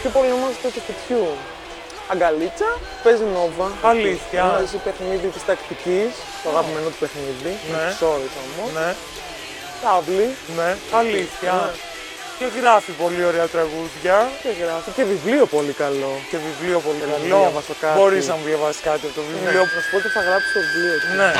Πιο πολύ ονομάζεται του σπιτιού. Αγκαλίτσα, παίζει νόβα. Αλήθεια. Παίζει παιχνίδι της τακτικής, το αγαπημένο του παιχνίδι. Ναι. Με ώρες όμω. Ναι, Τάβλη ναι, αλήθεια. Ναι. Και γράφει πολύ ωραία τραγούδια. και γράφει. Και βιβλίο πολύ καλό. Και βιβλίο πολύ καλό. Μπορείς να μου διαβάσεις κάτι από το Ναι. βιβλίο. Να σου πω ότι θα γράψει το βιβλίο. Ναι.